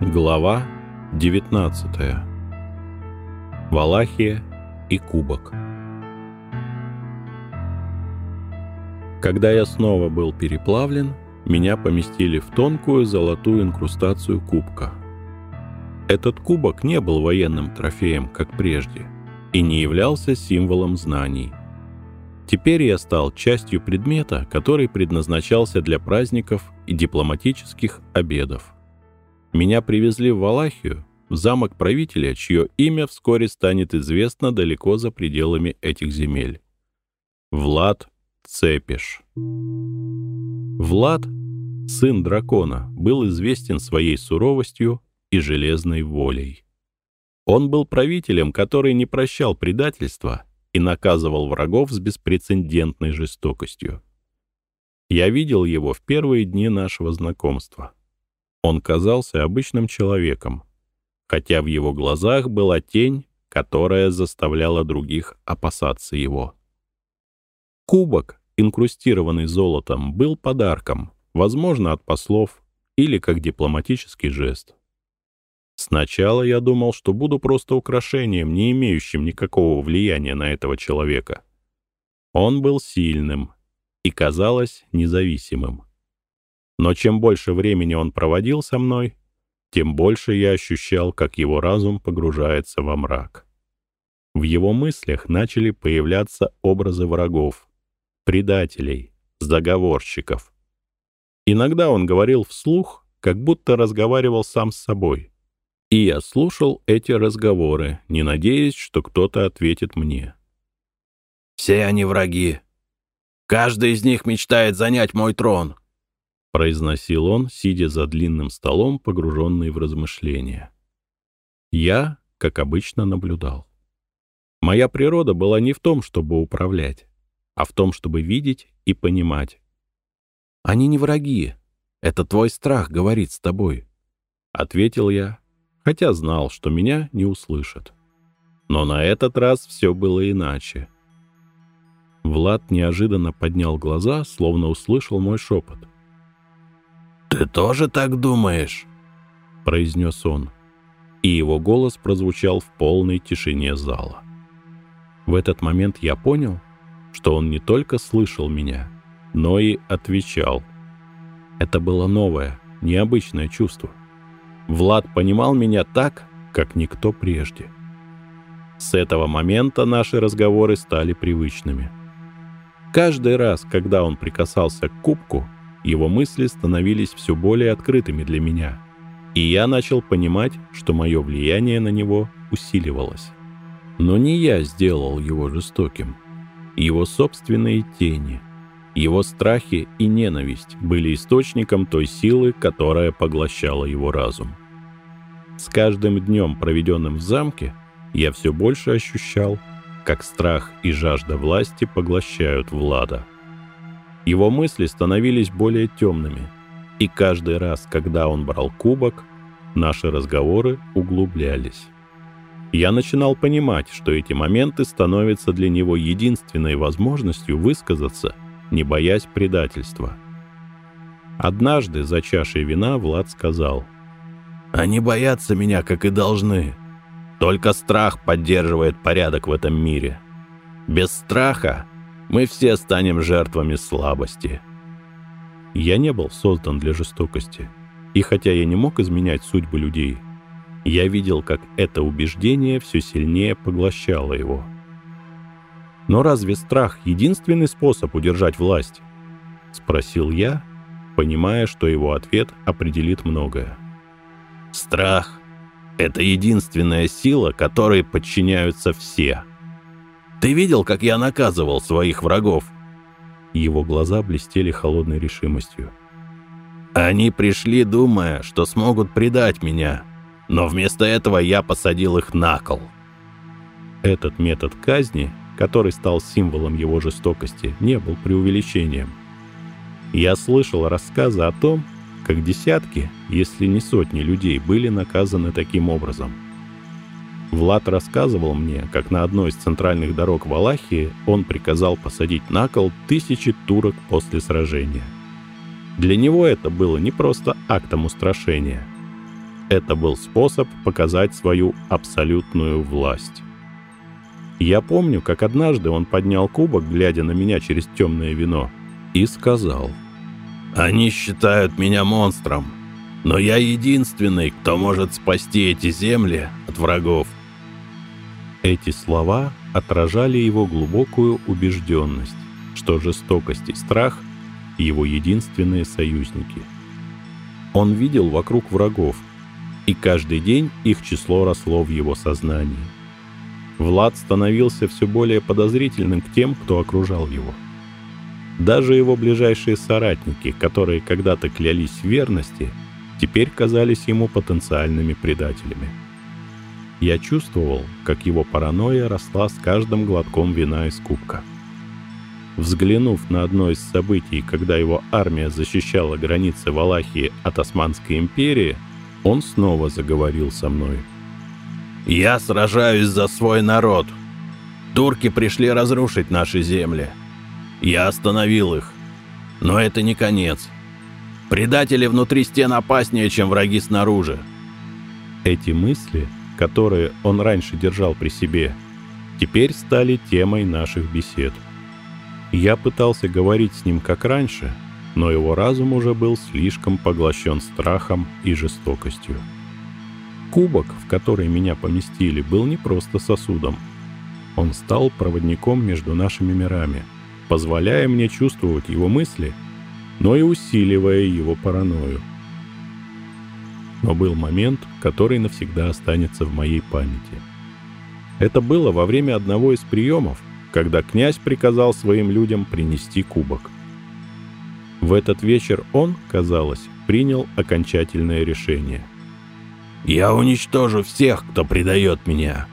Глава 19. Валахия и кубок. Когда я снова был переплавлен, меня поместили в тонкую золотую инкрустацию кубка. Этот кубок не был военным трофеем, как прежде, и не являлся символом знаний. Теперь я стал частью предмета, который предназначался для праздников и дипломатических обедов. Меня привезли в Валахию, в замок правителя, чье имя вскоре станет известно далеко за пределами этих земель. Влад Цепиш. Влад, сын дракона, был известен своей суровостью и железной волей. Он был правителем, который не прощал предательства и наказывал врагов с беспрецедентной жестокостью. Я видел его в первые дни нашего знакомства. Он казался обычным человеком, хотя в его глазах была тень, которая заставляла других опасаться его. Кубок, инкрустированный золотом, был подарком, возможно, от послов или как дипломатический жест. Сначала я думал, что буду просто украшением, не имеющим никакого влияния на этого человека. Он был сильным и, казалось, независимым. Но чем больше времени он проводил со мной, тем больше я ощущал, как его разум погружается во мрак. В его мыслях начали появляться образы врагов, предателей, заговорщиков. Иногда он говорил вслух, как будто разговаривал сам с собой. И я слушал эти разговоры, не надеясь, что кто-то ответит мне. «Все они враги. Каждый из них мечтает занять мой трон произносил он, сидя за длинным столом, погруженный в размышления. Я, как обычно, наблюдал. Моя природа была не в том, чтобы управлять, а в том, чтобы видеть и понимать. «Они не враги. Это твой страх говорит с тобой», — ответил я, хотя знал, что меня не услышат. Но на этот раз все было иначе. Влад неожиданно поднял глаза, словно услышал мой шепот — «Ты тоже так думаешь?» — произнес он, и его голос прозвучал в полной тишине зала. В этот момент я понял, что он не только слышал меня, но и отвечал. Это было новое, необычное чувство. Влад понимал меня так, как никто прежде. С этого момента наши разговоры стали привычными. Каждый раз, когда он прикасался к кубку, его мысли становились все более открытыми для меня, и я начал понимать, что мое влияние на него усиливалось. Но не я сделал его жестоким. Его собственные тени, его страхи и ненависть были источником той силы, которая поглощала его разум. С каждым днем, проведенным в замке, я все больше ощущал, как страх и жажда власти поглощают Влада. Его мысли становились более темными, и каждый раз, когда он брал кубок, наши разговоры углублялись. Я начинал понимать, что эти моменты становятся для него единственной возможностью высказаться, не боясь предательства. Однажды за чашей вина Влад сказал, «Они боятся меня, как и должны. Только страх поддерживает порядок в этом мире. Без страха мы все станем жертвами слабости. Я не был создан для жестокости. И хотя я не мог изменять судьбы людей, я видел, как это убеждение все сильнее поглощало его. «Но разве страх — единственный способ удержать власть?» — спросил я, понимая, что его ответ определит многое. «Страх — это единственная сила, которой подчиняются все», ты видел, как я наказывал своих врагов?» Его глаза блестели холодной решимостью. «Они пришли, думая, что смогут предать меня, но вместо этого я посадил их на кол». Этот метод казни, который стал символом его жестокости, не был преувеличением. Я слышал рассказы о том, как десятки, если не сотни людей были наказаны таким образом – Влад рассказывал мне, как на одной из центральных дорог Валахии он приказал посадить на кол тысячи турок после сражения. Для него это было не просто актом устрашения. Это был способ показать свою абсолютную власть. Я помню, как однажды он поднял кубок, глядя на меня через темное вино, и сказал, «Они считают меня монстром, но я единственный, кто может спасти эти земли от врагов». Эти слова отражали его глубокую убежденность, что жестокость и страх — его единственные союзники. Он видел вокруг врагов, и каждый день их число росло в его сознании. Влад становился все более подозрительным к тем, кто окружал его. Даже его ближайшие соратники, которые когда-то клялись в верности, теперь казались ему потенциальными предателями. Я чувствовал, как его паранойя росла с каждым глотком вина из кубка. Взглянув на одно из событий, когда его армия защищала границы Валахии от Османской империи, он снова заговорил со мной. «Я сражаюсь за свой народ. Турки пришли разрушить наши земли. Я остановил их. Но это не конец. Предатели внутри стен опаснее, чем враги снаружи». Эти мысли, которые он раньше держал при себе, теперь стали темой наших бесед. Я пытался говорить с ним как раньше — но его разум уже был слишком поглощен страхом и жестокостью. Кубок, в который меня поместили, был не просто сосудом. Он стал проводником между нашими мирами, позволяя мне чувствовать его мысли, но и усиливая его паранойю. Но был момент, который навсегда останется в моей памяти. Это было во время одного из приемов, когда князь приказал своим людям принести кубок. В этот вечер он, казалось, принял окончательное решение. «Я уничтожу всех, кто предает меня.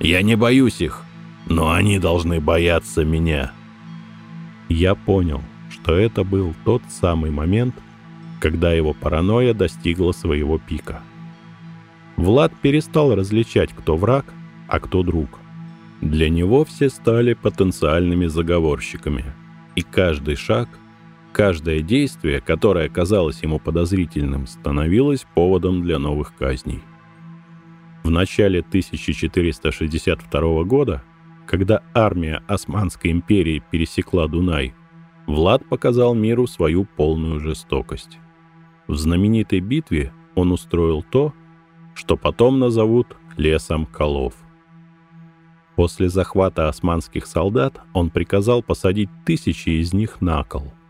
Я не боюсь их, но они должны бояться меня». Я понял, что это был тот самый момент, когда его паранойя достигла своего пика. Влад перестал различать, кто враг, а кто друг. Для него все стали потенциальными заговорщиками, и каждый шаг — Каждое действие, которое казалось ему подозрительным, становилось поводом для новых казней. В начале 1462 года, когда армия Османской империи пересекла Дунай, Влад показал миру свою полную жестокость. В знаменитой битве он устроил то, что потом назовут «лесом колов». После захвата османских солдат он приказал посадить тысячи из них на кол –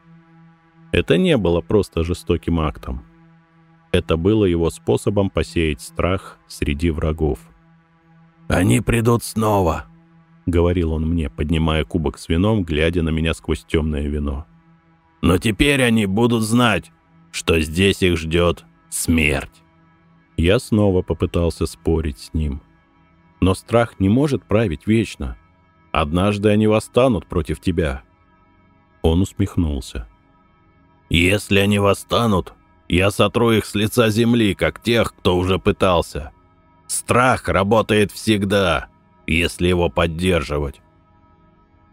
это не было просто жестоким актом. Это было его способом посеять страх среди врагов. «Они придут снова», — говорил он мне, поднимая кубок с вином, глядя на меня сквозь темное вино. «Но теперь они будут знать, что здесь их ждет смерть». Я снова попытался спорить с ним. Но страх не может править вечно. Однажды они восстанут против тебя. Он усмехнулся. Если они восстанут, я сотру их с лица земли, как тех, кто уже пытался. Страх работает всегда, если его поддерживать.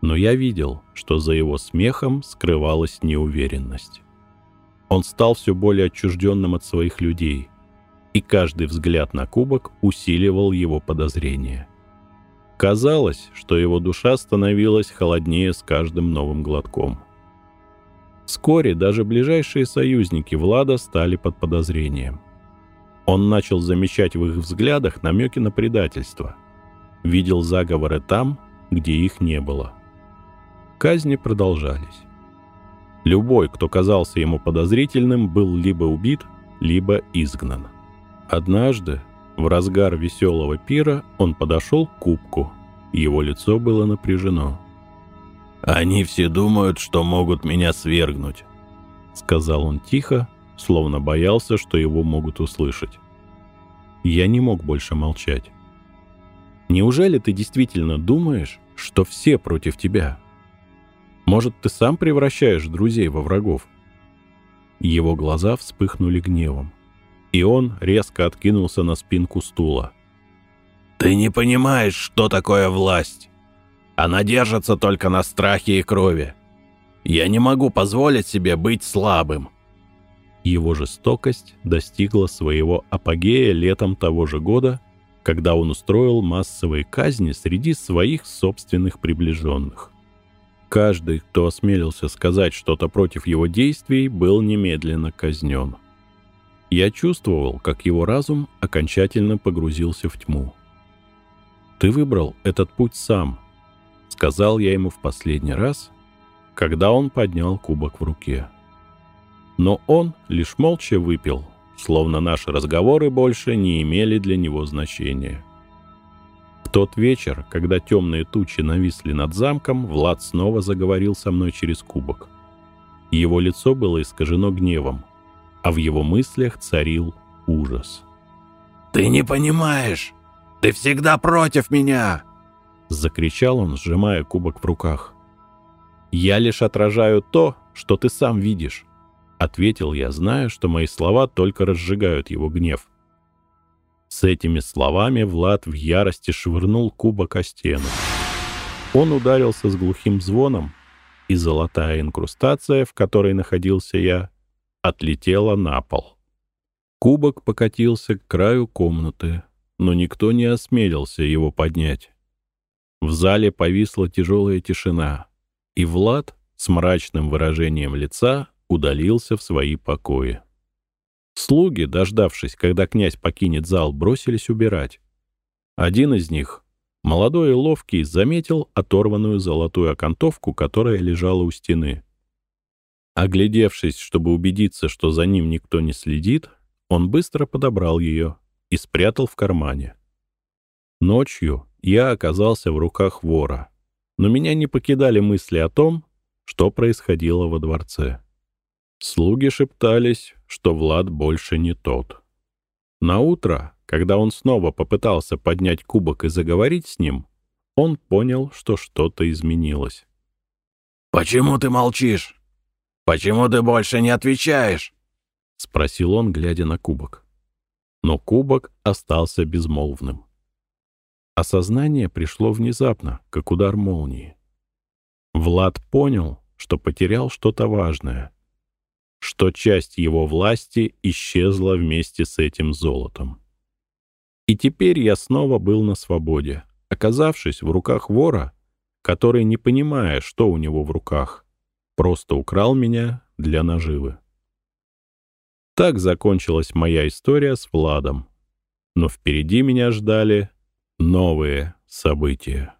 Но я видел, что за его смехом скрывалась неуверенность. Он стал все более отчужденным от своих людей, и каждый взгляд на кубок усиливал его подозрения. Казалось, что его душа становилась холоднее с каждым новым глотком – Вскоре даже ближайшие союзники Влада стали под подозрением. Он начал замечать в их взглядах намеки на предательство. Видел заговоры там, где их не было. Казни продолжались. Любой, кто казался ему подозрительным, был либо убит, либо изгнан. Однажды, в разгар веселого пира, он подошел к кубку. Его лицо было напряжено. «Они все думают, что могут меня свергнуть», — сказал он тихо, словно боялся, что его могут услышать. Я не мог больше молчать. «Неужели ты действительно думаешь, что все против тебя? Может, ты сам превращаешь друзей во врагов?» Его глаза вспыхнули гневом, и он резко откинулся на спинку стула. «Ты не понимаешь, что такое власть!» Она держится только на страхе и крови. Я не могу позволить себе быть слабым. Его жестокость достигла своего апогея летом того же года, когда он устроил массовые казни среди своих собственных приближенных. Каждый, кто осмелился сказать что-то против его действий, был немедленно казнен. Я чувствовал, как его разум окончательно погрузился в тьму. «Ты выбрал этот путь сам», — сказал я ему в последний раз, когда он поднял кубок в руке. Но он лишь молча выпил, словно наши разговоры больше не имели для него значения. Тот вечер, когда темные тучи нависли над замком, Влад снова заговорил со мной через кубок. Его лицо было искажено гневом, а в его мыслях царил ужас. «Ты не понимаешь! Ты всегда против меня!» Закричал он, сжимая кубок в руках. «Я лишь отражаю то, что ты сам видишь», — ответил я, зная, что мои слова только разжигают его гнев. С этими словами Влад в ярости швырнул кубок о стену. Он ударился с глухим звоном, и золотая инкрустация, в которой находился я, отлетела на пол. Кубок покатился к краю комнаты, но никто не осмелился его поднять. В зале повисла тяжелая тишина, и Влад с мрачным выражением лица удалился в свои покои. Слуги, дождавшись, когда князь покинет зал, бросились убирать. Один из них, молодой и ловкий, заметил оторванную золотую окантовку, которая лежала у стены. Оглядевшись, чтобы убедиться, что за ним никто не следит, он быстро подобрал ее и спрятал в кармане. Ночью я оказался в руках вора, но меня не покидали мысли о том, что происходило во дворце. Слуги шептались, что Влад больше не тот. На утро, когда он снова попытался поднять кубок и заговорить с ним, он понял, что что-то изменилось. «Почему ты молчишь?» «Почему ты больше не отвечаешь?» — спросил он, глядя на кубок. Но кубок остался безмолвным. Осознание пришло внезапно, как удар молнии. Влад понял, что потерял что-то важное, что часть его власти исчезла вместе с этим золотом. И теперь я снова был на свободе, оказавшись в руках вора, который, не понимая, что у него в руках, просто украл меня для наживы. Так закончилась моя история с Владом. Но впереди меня ждали новые события.